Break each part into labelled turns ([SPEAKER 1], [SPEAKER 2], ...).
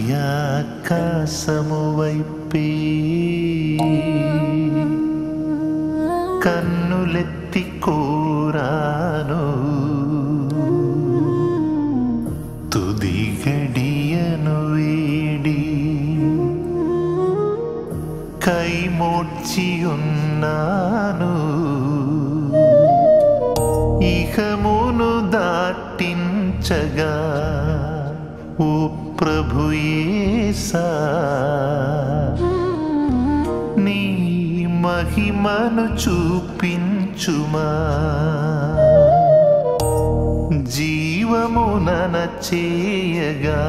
[SPEAKER 1] హృదయాకాశము వైపే కన్నులెత్తి కూరాను. తుది గడియను వేడి కైమోడ్చి ఉన్నాను. ఇహమును దాటించగా ఓ ప్రభుయేసా నీ మహిమను చూపించుమా. జీవమునన చేయగా.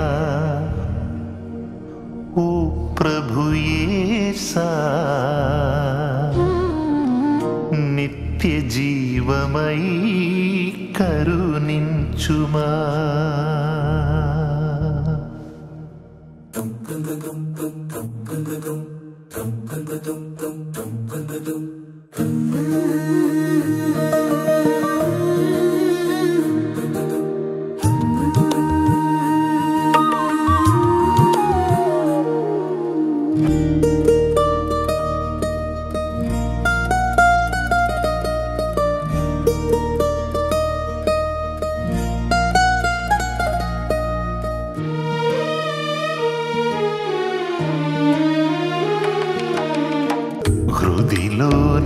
[SPEAKER 1] ఓ ప్రభుయేసా నిత్య జీవమై కరుణించుమా. dum dum dum dum dum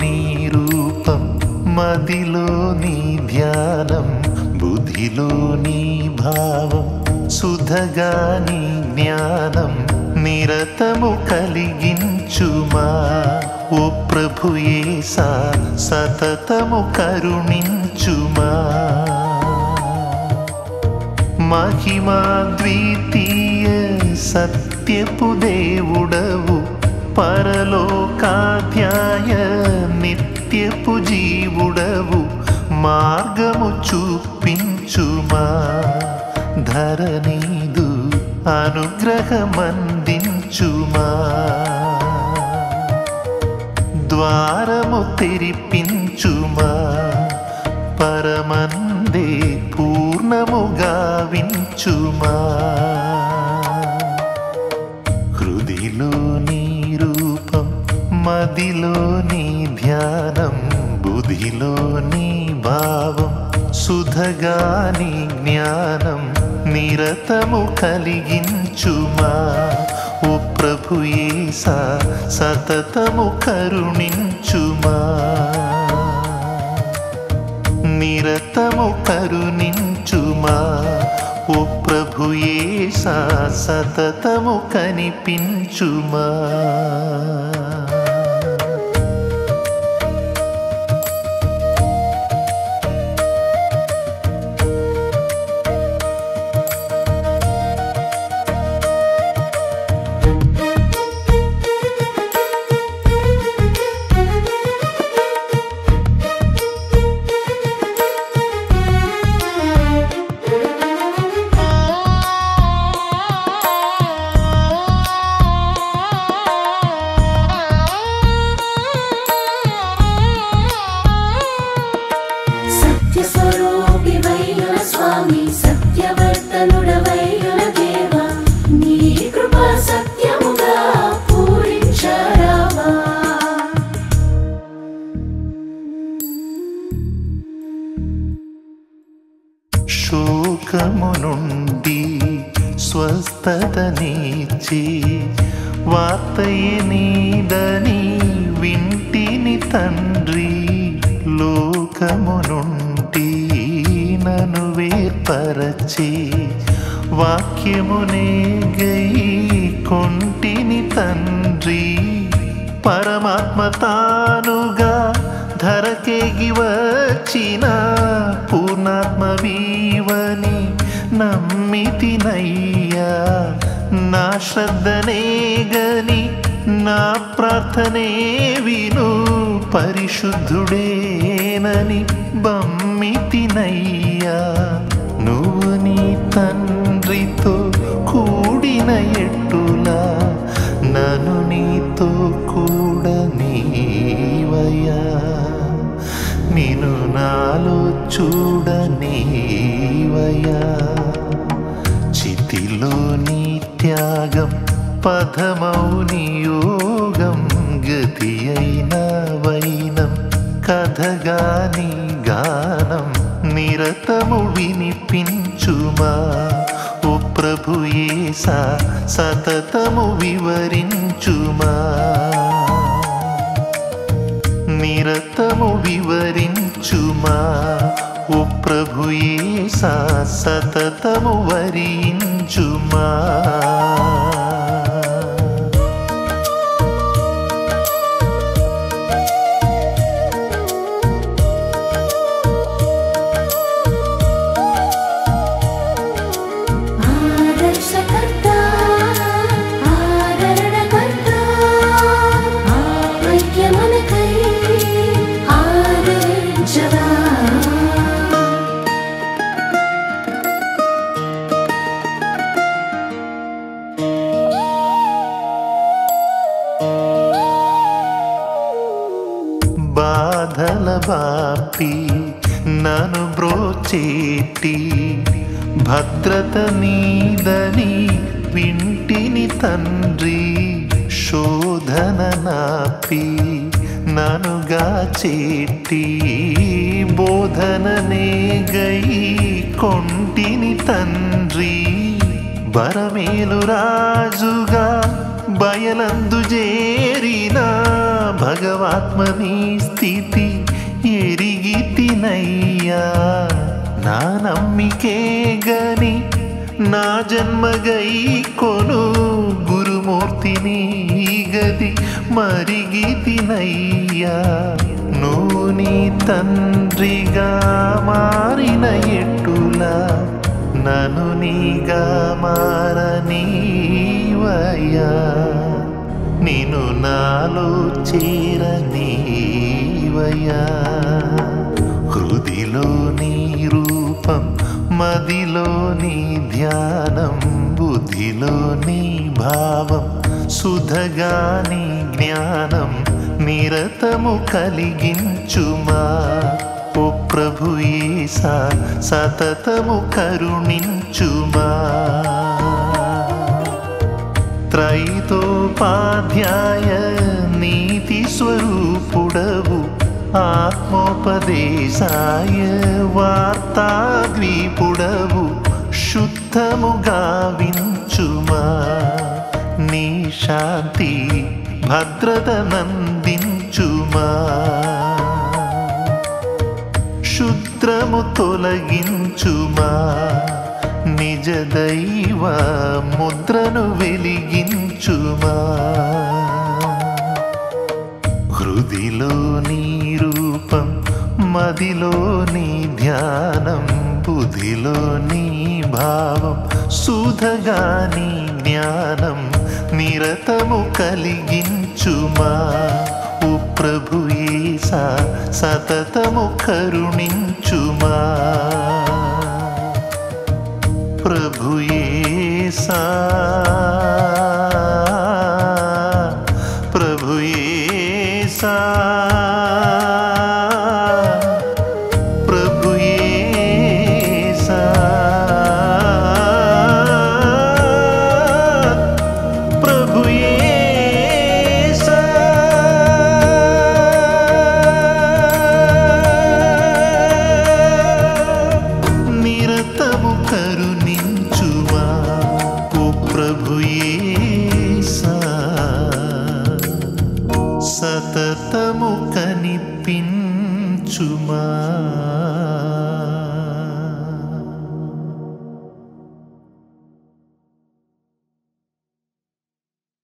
[SPEAKER 1] నీ రూపం మదిలో నీ ధ్యానం బుద్ధిలో నీ భావం సుధగా నీ జ్ఞానం నిరతము కలిగించుమా. ఓ ప్రభుయేసా సతతము కరుణించుమా. మహిమా ద్వితీయ సత్యపు దేవుడవు పరలోకాధ్యాయ నిత్యపు జీవుడవు మార్గము చూపించుమా. ధరణీదు అనుగ్రహమందించుమా. ద్వారము తెరిపించుమా. పరమందే పూర్ణముగా వించుమా. హృదిలోని మదిలో నీ ధ్యానం బుధిలో నీ భావం సుధగా నీ జ్ఞానం నిరతము కలిగించుమా. ఓ ప్రభుయేసా సతతము కరుణించుమా. నిరతము కరుణించుమా. ఓ ప్రభుయేసా సతతము కనిపించుమా.
[SPEAKER 2] స్వామి సత్యవర్తనుడవైన నీ కృపా సత్యముగా పూరించరావా?
[SPEAKER 1] శోకము నుండి స్వస్థతనిచ్చి వార్తయే నీదని వింటిని తండ్రి లోకము నుండి పరచి వాక్యమునే గై కొంటిని తండ్రి. పరమాత్మ తానుగా ధరకేగి వచ్చిన పూర్ణాత్మ వీవని నమ్మితినయ్యా. నా శ్రద్ధనే గని నా ప్రార్థనే విను. పరిశుద్ధుడేనని బమ్మితినయ్యా. నువ్వు నీ తండ్రితో కూడిన ఎట్టులా నన్ను నీతో కూడా నీవయ్యా. నేను నాలో చూడ నీవయ్యా. చితిలో నీ త్యాగం పదమౌ నియోగం గతి అయిన వైనం కథగాని గానం నిరతము వినిపించుమా? ఓ ప్రభుయేసా సతతము వివరించుమా? నిరతము వివరించుమా? ఓ ప్రభుయేసా సతతము వరించుమా? బాధల బాపి నన్ను బ్రోచేటి. భద్రత నీదని వింటిని తండ్రి శోధన నాపి ననుగా చేటి బోధననే గై కొంటిని తండ్రి బరమేలు రాజుగా బయలందు చేరిన భగవాత్మని స్థితి ఎరిగి తినయ్యా నా నమ్మికే గని నా జన్మగై కొను గురుమూర్తిని గది మరిగి తినయ్యా నువ్వు తండ్రిగా మారిన ఎట్టులా నను నీగా మారనీ మారనీవయ్యా నిన్ను నాలో చేరనీవయ్యా హృదిలో నీ రూపం మదిలో నీ ధ్యానం బుద్ధిలో నీ భావం సుధగా నీ జ్ఞానం నిరతము కలిగించుమా. ఓ ప్రభుయేసా సతతము కరుణించుమా. ద్వైతోపాధ్యాయ నీతి స్వరూపుడవు. ఆత్మోపదేశాయ వార్తాగ్రీపుడవు. శుద్ధముగా వించుమా. నీ శాంతి భద్రత నందించుమా శుద్రము తొలగించుమా. నిజ దైవ ముద్రను వెలిగించుమా. హృదిలో నీ రూపం మదిలో నీ ధ్యానం బుధిలో నీ భావం సుధగా నీ జ్ఞానం నిరతము కలిగించుమా. ఓ ప్రభుయేసా సతతము కరుణించుమా. ప్రభుయేసా